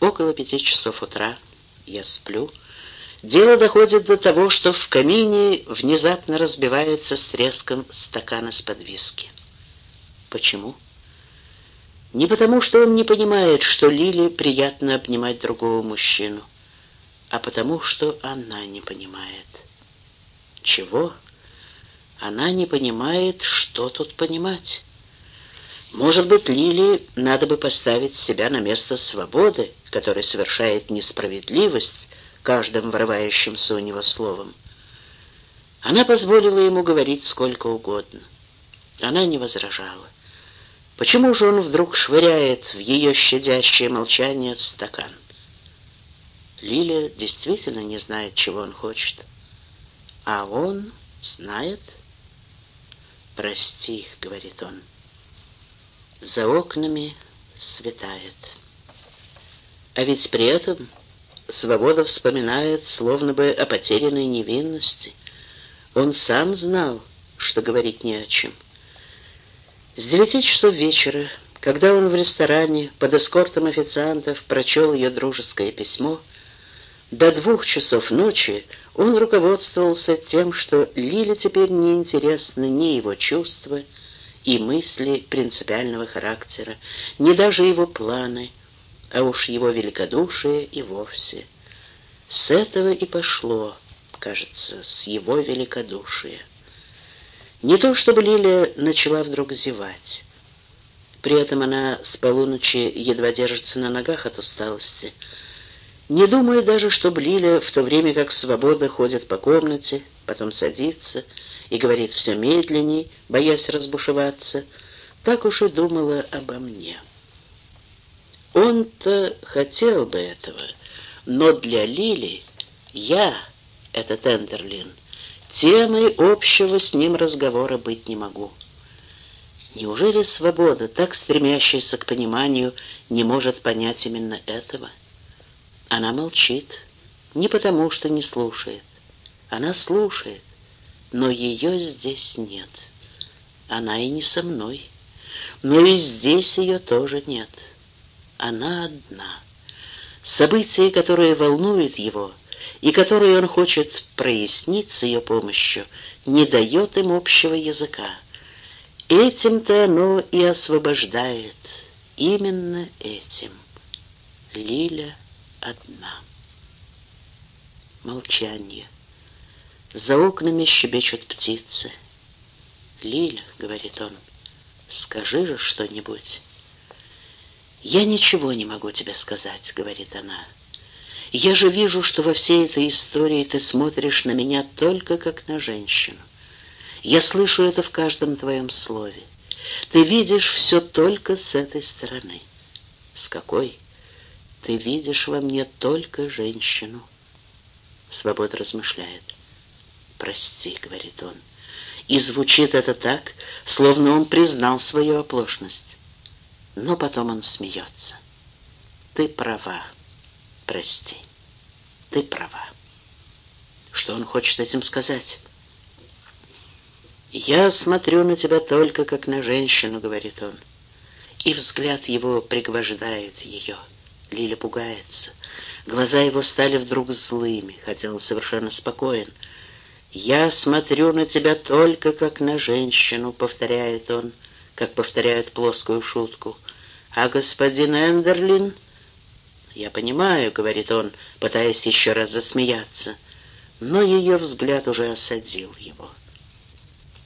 Около пяти часов утра я сплю. Дело доходит до того, что в камине внезапно разбивается с треском стакан из-под виски. Почему? Не потому, что он не понимает, что Лиле приятно обнимать другого мужчину, а потому, что она не понимает. Чего? Она не понимает, что тут понимать. Может быть, Лиле надо бы поставить себя на место свободы, который совершает несправедливость каждым врывающимся у него словом. Она позволила ему говорить сколько угодно. Она не возражала. Почему же он вдруг швыряет в ее щадящее молчание стакан? Лиля действительно не знает, чего он хочет. А он знает. «Прости», — говорит он. За окнами светает. А ведь при этом Свобода вспоминает, словно бы о потерянной невинности. Он сам знал, что говорить не о чем. С девяти часов вечера, когда он в ресторане под эскортом официантов прочел ее дружеское письмо, до двух часов ночи он руководствовался тем, что Лиле теперь не интересны ни его чувства и мысли принципиального характера, ни даже его планы — а уж его великодушие и вовсе. С этого и пошло, кажется, с его великодушия. Не то чтобы Лилия начала вдруг зевать. При этом она с полуночи едва держится на ногах от усталости. Не думаю даже, чтобы Лиля, в то время как свобода ходит по комнате, потом садится и говорит все медленней, боясь разбушеваться, так уж и думала обо мне. Он-то хотел бы этого, но для Лили я, этот Эндерлин, темой общего с ним разговора быть не могу. Неужели свобода, так стремящаяся к пониманию, не может понять именно этого? Она молчит, не потому что не слушает. Она слушает, но ее здесь нет. Она и не со мной, но и здесь ее тоже нет она одна. События, которые волнуют его, и которые он хочет прояснить с ее помощью, не дает им общего языка. Этим-то оно и освобождает, именно этим. Лиля одна. Молчание. За окнами щебечут птицы. «Лиля», — говорит он, — «скажи же что-нибудь». «Я ничего не могу тебе сказать», — говорит она. «Я же вижу, что во всей этой истории ты смотришь на меня только как на женщину. Я слышу это в каждом твоем слове. Ты видишь все только с этой стороны». «С какой?» «Ты видишь во мне только женщину». Свобода размышляет. «Прости», — говорит он. И звучит это так, словно он признал свою оплошность но потом он смеется. Ты права, прости, ты права. Что он хочет этим сказать? «Я смотрю на тебя только как на женщину», — говорит он. И взгляд его пригвождает ее. Лиля пугается. Глаза его стали вдруг злыми, хотя он совершенно спокоен. «Я смотрю на тебя только как на женщину», — повторяет он, как повторяет плоскую шутку. «А господин Эндерлин?» «Я понимаю», — говорит он, пытаясь еще раз засмеяться, но ее взгляд уже осадил его.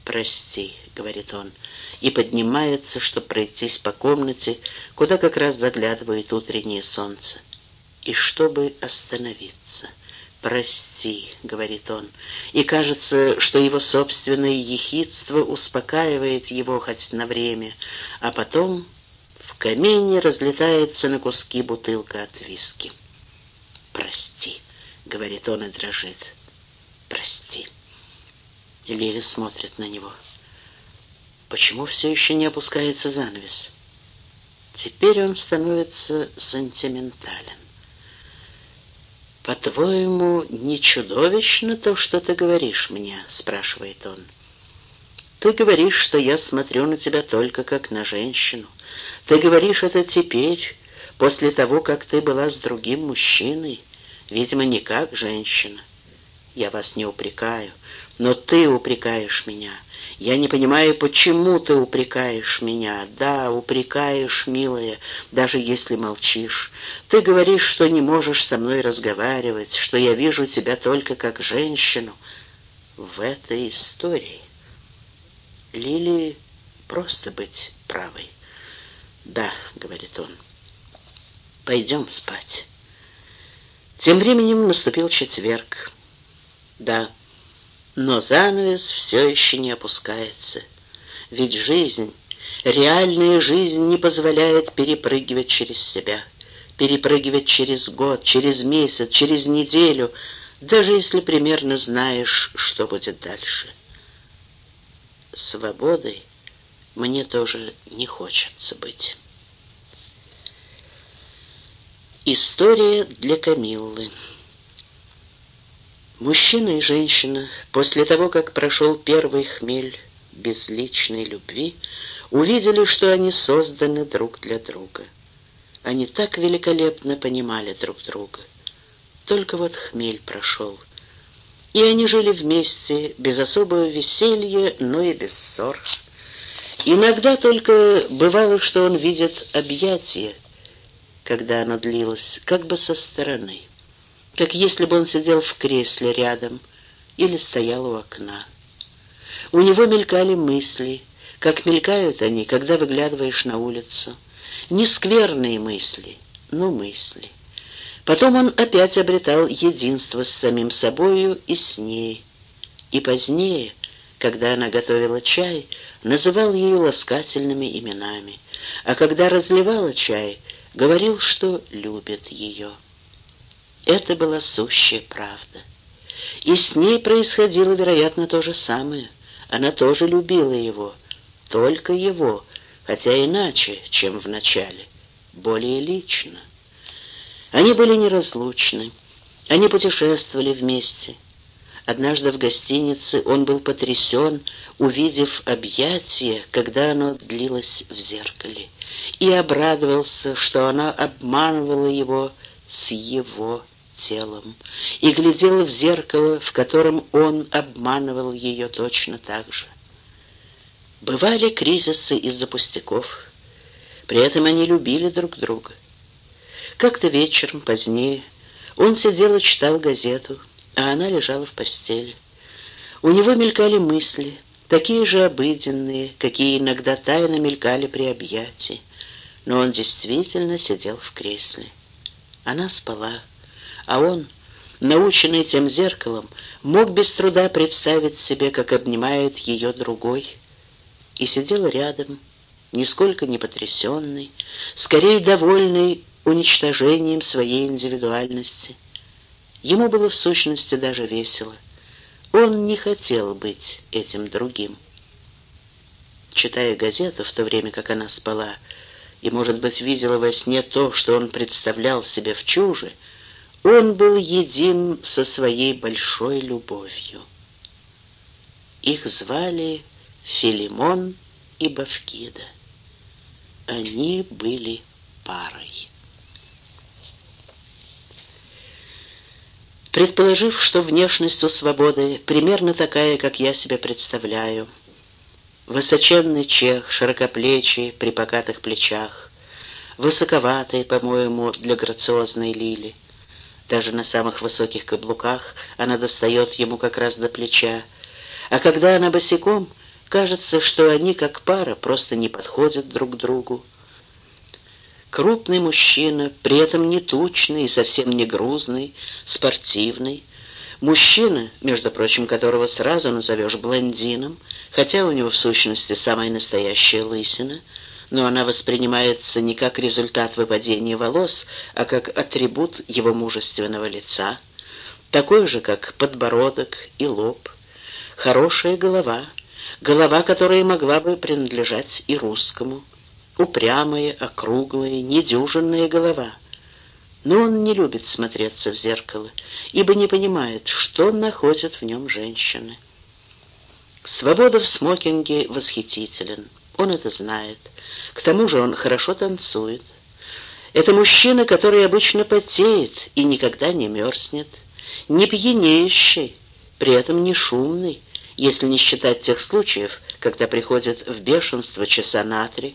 «Прости», — говорит он, и поднимается, чтобы пройтись по комнате, куда как раз заглядывает утреннее солнце, и чтобы остановиться. «Прости», — говорит он, и кажется, что его собственное ехидство успокаивает его хоть на время, а потом в камине разлетается на куски бутылка от виски. «Прости», — говорит он и дрожит. «Прости». И Лили смотрит на него. Почему все еще не опускается занавес? Теперь он становится сентиментален. «По-твоему, не чудовищно то, что ты говоришь мне?» — спрашивает он. «Ты говоришь, что я смотрю на тебя только как на женщину. Ты говоришь это теперь, после того, как ты была с другим мужчиной, видимо, не как женщина. Я вас не упрекаю, но ты упрекаешь меня. Я не понимаю, почему ты упрекаешь меня. Да, упрекаешь, милая, даже если молчишь. Ты говоришь, что не можешь со мной разговаривать, что я вижу тебя только как женщину. В этой истории Лили просто быть правой. «Да», — говорит он, — «пойдем спать». Тем временем наступил четверг. Да, но занавес все еще не опускается. Ведь жизнь, реальная жизнь не позволяет перепрыгивать через себя, перепрыгивать через год, через месяц, через неделю, даже если примерно знаешь, что будет дальше. Свободой мне тоже не хочется быть. История для Камиллы. Мужчина и женщина, после того, как прошел первый хмель безличной любви, увидели, что они созданы друг для друга. Они так великолепно понимали друг друга. Только вот хмель прошел. И они жили вместе, без особого веселья, но и без ссор. Иногда только бывало, что он видит объятие, когда оно длилось, как бы со стороны как если бы он сидел в кресле рядом или стоял у окна. У него мелькали мысли, как мелькают они, когда выглядываешь на улицу. Не скверные мысли, но мысли. Потом он опять обретал единство с самим собою и с ней. И позднее, когда она готовила чай, называл ее ласкательными именами, а когда разливала чай, говорил, что любит ее. Это была сущая правда. И с ней происходило, вероятно, то же самое. Она тоже любила его, только его, хотя иначе, чем в начале, более лично. Они были неразлучны, они путешествовали вместе. Однажды в гостинице он был потрясен, увидев объятие, когда оно длилось в зеркале, и обрадовался, что она обманывала его с его телом и глядела в зеркало, в котором он обманывал ее точно так же. Бывали кризисы из-за пустяков, при этом они любили друг друга. Как-то вечером, позднее, он сидел и читал газету, а она лежала в постели. У него мелькали мысли, такие же обыденные, какие иногда тайно мелькали при объятии, но он действительно сидел в кресле. Она спала а он, наученный тем зеркалом, мог без труда представить себе, как обнимает ее другой, и сидел рядом, нисколько не потрясенный, скорее довольный уничтожением своей индивидуальности. Ему было в сущности даже весело. Он не хотел быть этим другим. Читая газету в то время, как она спала, и, может быть, видела во сне то, что он представлял себе в чуже, он был един со своей большой любовью. Их звали Филимон и Бавкида. Они были парой. Предположив, что внешность у свободы примерно такая, как я себе представляю, высоченный чех, широкоплечий, при покатых плечах, высоковатый, по-моему, для грациозной лили, даже на самых высоких каблуках она достает ему как раз до плеча. А когда она босиком, кажется, что они, как пара, просто не подходят друг другу. Крупный мужчина, при этом не тучный и совсем не грузный, спортивный. Мужчина, между прочим, которого сразу назовешь блондином, хотя у него в сущности самая настоящая лысина — но она воспринимается не как результат выпадения волос, а как атрибут его мужественного лица, такой же, как подбородок и лоб, хорошая голова, голова, которая могла бы принадлежать и русскому, упрямая, округлая, недюжинная голова. Но он не любит смотреться в зеркало, ибо не понимает, что находят в нем женщины. Свобода в смокинге восхитителен. Он это знает. К тому же он хорошо танцует. Это мужчина, который обычно потеет и никогда не мерзнет, не пьянеющий, при этом не шумный, если не считать тех случаев, когда приходит в бешенство часа на три.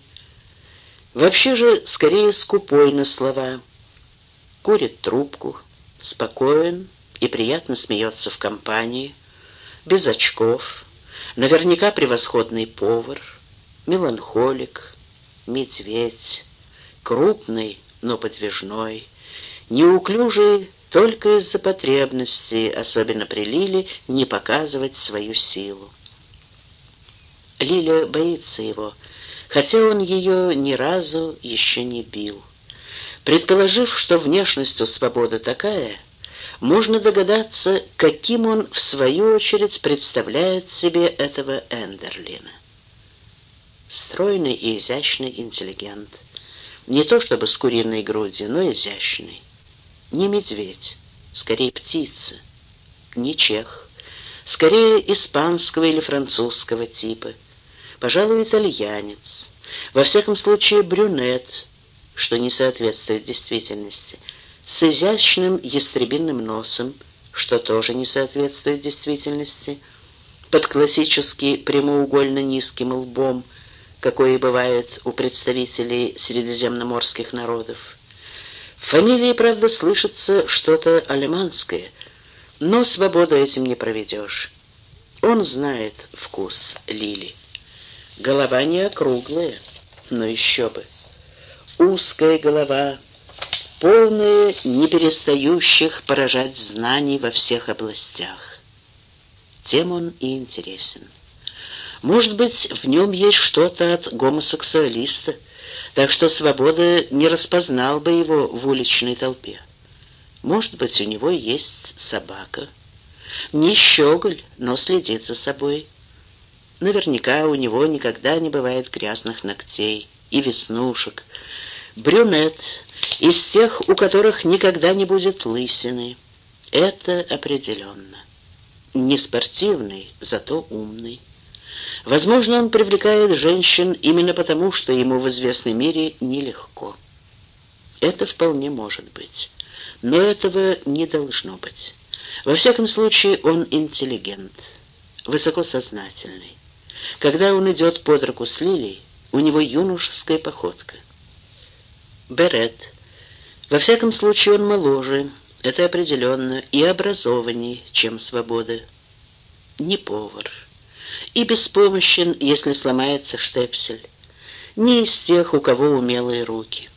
Вообще же скорее скупой на слова. Курит трубку, спокоен и приятно смеется в компании, без очков, наверняка превосходный повар, меланхолик, медведь, крупный, но подвижной, неуклюжий только из-за потребности, особенно при Лиле, не показывать свою силу. Лиля боится его, хотя он ее ни разу еще не бил. Предположив, что внешность у свободы такая, можно догадаться, каким он, в свою очередь, представляет себе этого Эндерлина. Стройный и изящный интеллигент. Не то чтобы с куриной грудью, но изящный. Не медведь, скорее птица. Не чех, скорее испанского или французского типа. Пожалуй, итальянец. Во всяком случае, брюнет, что не соответствует действительности. С изящным ястребиным носом, что тоже не соответствует действительности. Под классически прямоугольно низким лбом, какое бывает у представителей средиземноморских народов в фамилии, правда, слышится что-то алеманское, но свободу этим не проведешь. Он знает вкус Лили. Голова не округлая, но еще бы. Узкая голова, полная неперестающих поражать знаний во всех областях. Тем он и интересен. Может быть, в нем есть что-то от гомосексуалиста, так что Свобода не распознал бы его в уличной толпе. Может быть, у него есть собака. Не щеголь, но следит за собой. Наверняка у него никогда не бывает грязных ногтей и веснушек. Брюнет из тех, у которых никогда не будет лысины. Это определенно. Не спортивный, зато умный. Возможно, он привлекает женщин именно потому, что ему в известной мере нелегко. Это вполне может быть. Но этого не должно быть. Во всяком случае, он интеллигент, высокосознательный. Когда он идет под руку с Лилей, у него юношеская походка. Берет. Во всяком случае, он моложе, это определенно, и образованнее, чем свобода. Не повар и беспомощен, если сломается штепсель. Не из тех, у кого умелые руки.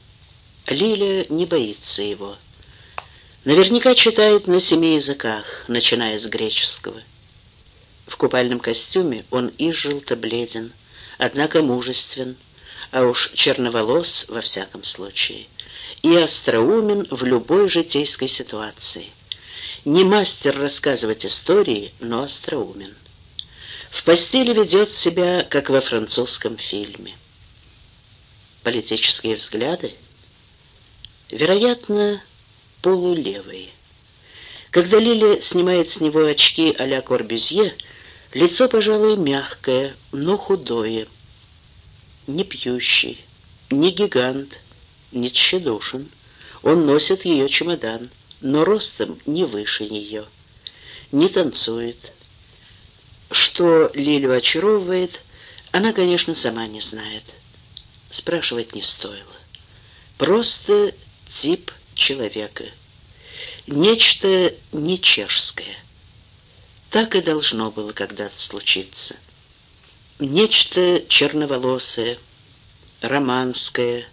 Лиля не боится его. Наверняка читает на семи языках, начиная с греческого. В купальном костюме он изжил-то бледен, однако мужествен, а уж черноволос во всяком случае, и остроумен в любой житейской ситуации. Не мастер рассказывать истории, но остроумен. В постели ведет себя, как во французском фильме. Политические взгляды? Вероятно, полулевые. Когда Лили снимает с него очки а-ля Корбюзье, лицо, пожалуй, мягкое, но худое. Не пьющий, не гигант, не тщедушен. Он носит ее чемодан, но ростом не выше нее. Не танцует, что Лилю очаровывает, она, конечно, сама не знает. Спрашивать не стоило. Просто тип человека. Нечто нечешское. Так и должно было когда-то случиться. Нечто черноволосое, романское,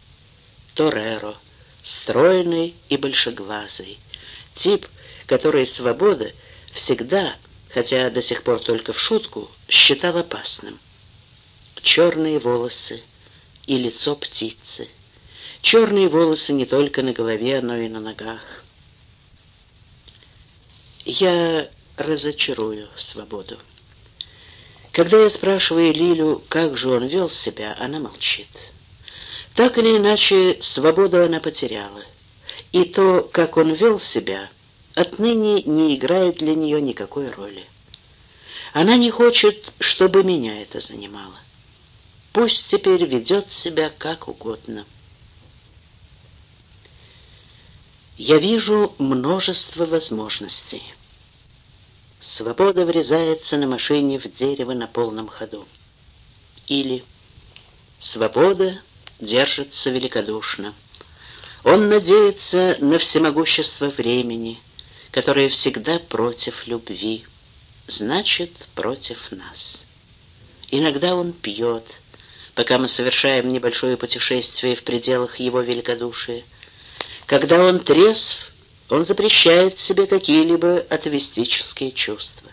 тореро, стройный и большеглазый. Тип, который свобода всегда хотя до сих пор только в шутку, считал опасным. Черные волосы и лицо птицы. Черные волосы не только на голове, но и на ногах. Я разочарую свободу. Когда я спрашиваю Лилю, как же он вел себя, она молчит. Так или иначе, свободу она потеряла. И то, как он вел себя, отныне не играет для нее никакой роли. Она не хочет, чтобы меня это занимало. Пусть теперь ведет себя как угодно. Я вижу множество возможностей. Свобода врезается на машине в дерево на полном ходу. Или свобода держится великодушно. Он надеется на всемогущество времени, которое всегда против любви, значит, против нас. Иногда он пьет, пока мы совершаем небольшое путешествие в пределах его великодушия, когда он трезв, он запрещает себе какие-либо атовистические чувства.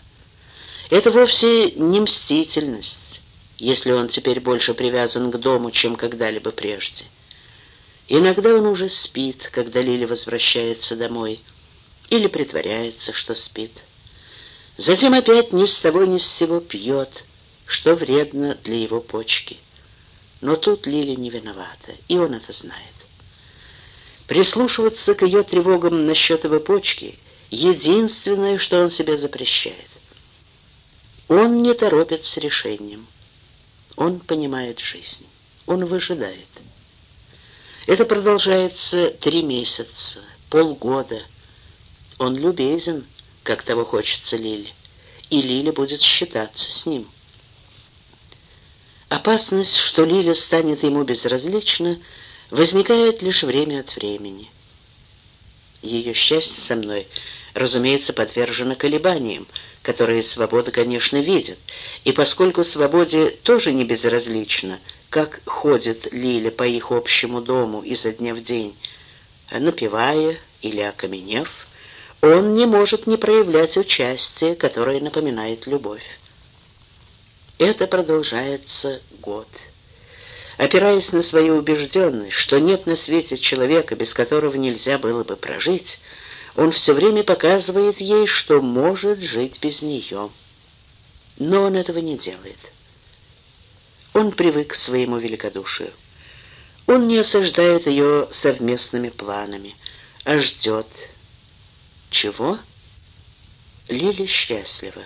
Это вовсе не мстительность, если он теперь больше привязан к дому, чем когда-либо прежде. Иногда он уже спит, когда Лили возвращается домой, или притворяется, что спит. Затем опять ни с того ни с сего пьет, что вредно для его почки. Но тут Лили не виновата, и он это знает. Прислушиваться к ее тревогам насчет его почки — единственное, что он себе запрещает. Он не торопит с решением. Он понимает жизнь. Он выжидает. Это продолжается три месяца, полгода. Он любезен, как того хочется Лиле, и Лиля будет считаться с ним. Опасность, что Лиля станет ему безразлична, возникает лишь время от времени. Ее счастье со мной, разумеется, подвержено колебаниям, которые свобода, конечно, видит, и поскольку свободе тоже не безразлично, как ходит Лиля по их общему дому изо дня в день, напевая или окаменев, он не может не проявлять участие, которое напоминает любовь. Это продолжается год опираясь на свою убежденность, что нет на свете человека, без которого нельзя было бы прожить, он все время показывает ей, что может жить без нее. Но он этого не делает. Он привык к своему великодушию. Он не осаждает ее совместными планами, а ждет. Чего? Лили счастлива,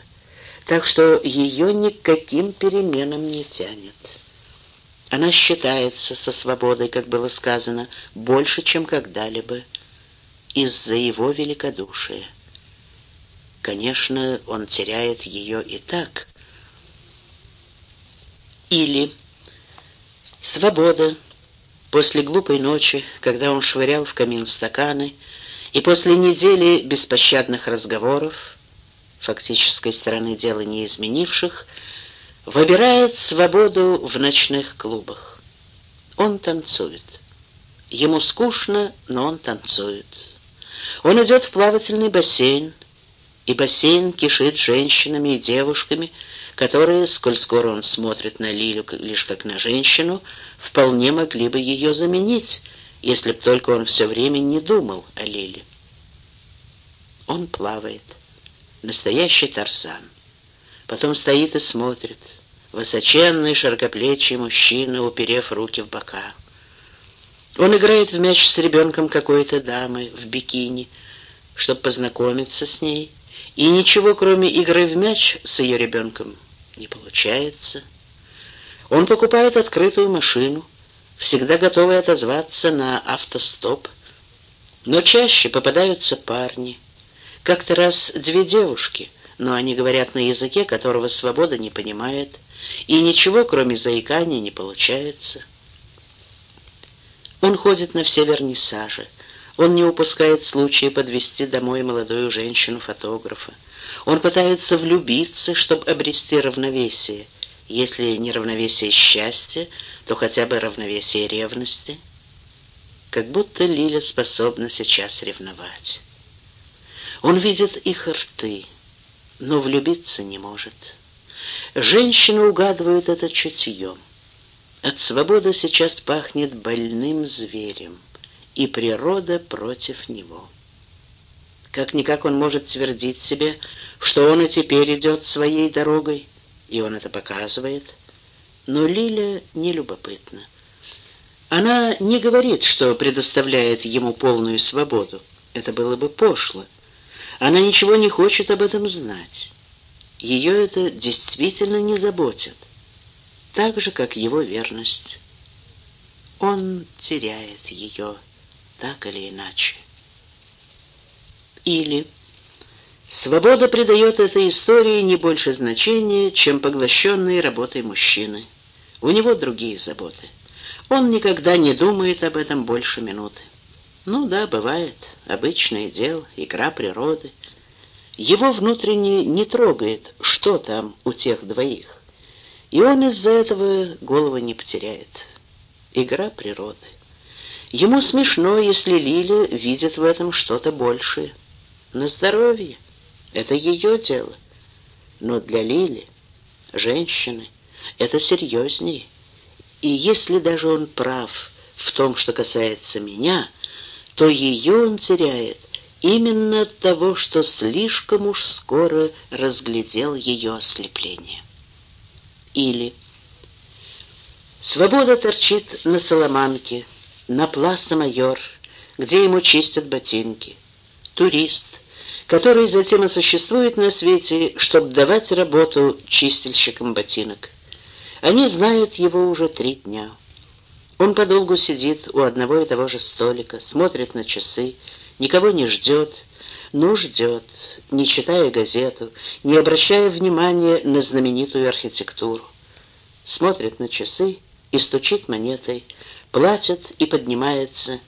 так что ее никаким переменам не тянет. Она считается со свободой, как было сказано, больше, чем когда-либо, из-за его великодушия. Конечно, он теряет ее и так. Или свобода после глупой ночи, когда он швырял в камин стаканы, и после недели беспощадных разговоров, фактической стороны дела не изменивших, выбирает свободу в ночных клубах. Он танцует. Ему скучно, но он танцует. Он идет в плавательный бассейн, и бассейн кишит женщинами и девушками, которые, сколь скоро он смотрит на Лилю лишь как на женщину, вполне могли бы ее заменить, если б только он все время не думал о Лиле. Он плавает. Настоящий Тарзан потом стоит и смотрит. Высоченный, широкоплечий мужчина, уперев руки в бока. Он играет в мяч с ребенком какой-то дамы в бикини, чтобы познакомиться с ней, и ничего, кроме игры в мяч с ее ребенком, не получается. Он покупает открытую машину, всегда готовый отозваться на автостоп, но чаще попадаются парни. Как-то раз две девушки — но они говорят на языке, которого свобода не понимает, и ничего, кроме заикания, не получается. Он ходит на все вернисажи, он не упускает случая подвести домой молодую женщину-фотографа. Он пытается влюбиться, чтобы обрести равновесие. Если не равновесие счастья, то хотя бы равновесие ревности. Как будто Лиля способна сейчас ревновать. Он видит их рты, но влюбиться не может. Женщины угадывают это чутьем. От свободы сейчас пахнет больным зверем, и природа против него. Как-никак он может твердить себе, что он и теперь идет своей дорогой, и он это показывает. Но Лиля не любопытна. Она не говорит, что предоставляет ему полную свободу. Это было бы пошло. Она ничего не хочет об этом знать. Ее это действительно не заботит, так же, как его верность. Он теряет ее так или иначе. Или свобода придает этой истории не больше значения, чем поглощенные работой мужчины. У него другие заботы. Он никогда не думает об этом больше минуты. Ну да, бывает, обычное дело, игра природы. Его внутренне не трогает, что там у тех двоих. И он из-за этого голову не потеряет. Игра природы. Ему смешно, если Лиля видит в этом что-то большее. На здоровье. Это ее дело. Но для Лили, женщины, это серьезнее. И если даже он прав в том, что касается меня, то ее он теряет именно от того, что слишком уж скоро разглядел ее ослепление. Или Свобода торчит на Соломанке, на Пласа-Майор, где ему чистят ботинки. Турист, который затем и существует на свете, чтобы давать работу чистильщикам ботинок. Они знают его уже три дня. Он подолгу сидит у одного и того же столика, смотрит на часы, никого не ждет, но ждет, не читая газету, не обращая внимания на знаменитую архитектуру. Смотрит на часы и стучит монетой, платит и поднимается,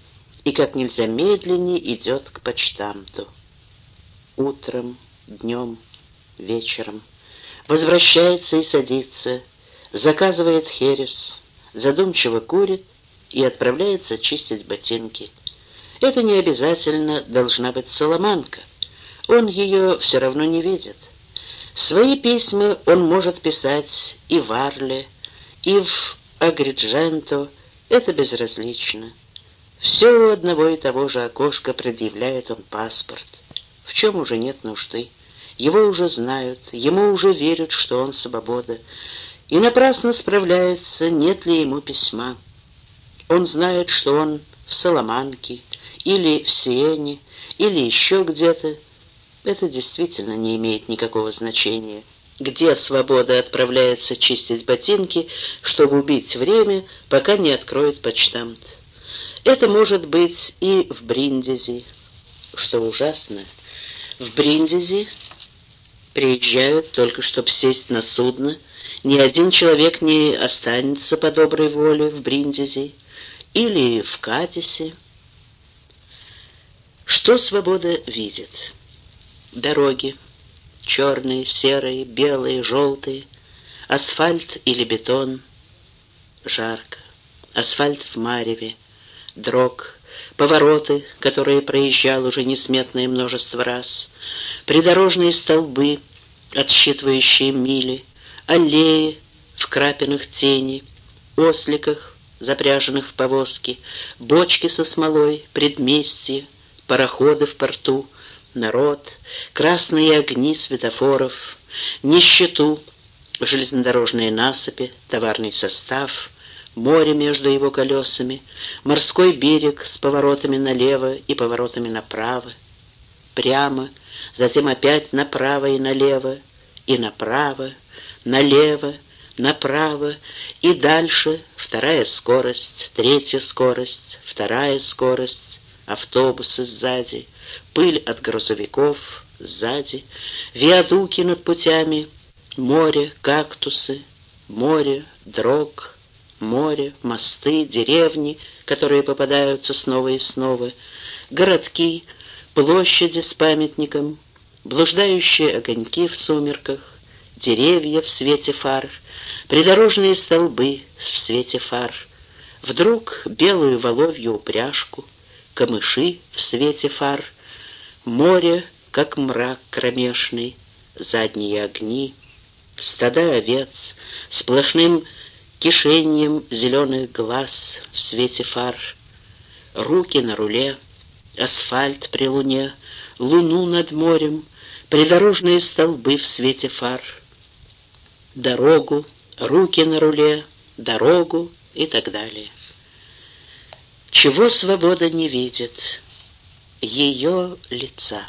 и как нельзя медленнее идет к почтамту. Утром, днем, вечером возвращается и садится, заказывает херес, задумчиво курит и отправляется чистить ботинки. Это не обязательно должна быть соломанка. Он ее все равно не видит. Свои письма он может писать и в Арле, и в Агридженто. Это безразлично. Все у одного и того же окошка предъявляет он паспорт. В чем уже нет нужды. Его уже знают, ему уже верят, что он свобода и напрасно справляется, нет ли ему письма. Он знает, что он в Соломанке, или в Сиене, или еще где-то. Это действительно не имеет никакого значения. Где свобода отправляется чистить ботинки, чтобы убить время, пока не откроет почтамт. Это может быть и в Бриндизи, что ужасно. В Бриндизи приезжают только, чтобы сесть на судно, ни один человек не останется по доброй воле в Бриндизи или в Кадисе. Что свобода видит? Дороги. Черные, серые, белые, желтые. Асфальт или бетон. Жарко. Асфальт в мареве. Дрог. Повороты, которые проезжал уже несметное множество раз. Придорожные столбы, отсчитывающие мили аллеи в крапинах тени, осликах, запряженных в повозки, бочки со смолой, предместья, пароходы в порту, народ, красные огни светофоров, нищету, железнодорожные насыпи, товарный состав, море между его колесами, морской берег с поворотами налево и поворотами направо, прямо, затем опять направо и налево, и направо, налево, направо и дальше вторая скорость, третья скорость, вторая скорость, автобусы сзади, пыль от грузовиков сзади, виадуки над путями, море, кактусы, море, дрог, море, мосты, деревни, которые попадаются снова и снова, городки, площади с памятником, блуждающие огоньки в сумерках, деревья в свете фар, придорожные столбы в свете фар, вдруг белую воловью упряжку, камыши в свете фар, море, как мрак кромешный, задние огни, стада овец, сплошным кишением зеленых глаз в свете фар, руки на руле, асфальт при луне, луну над морем, придорожные столбы в свете фар — дорогу, руки на руле, дорогу и так далее. Чего свобода не видит? Ее лица.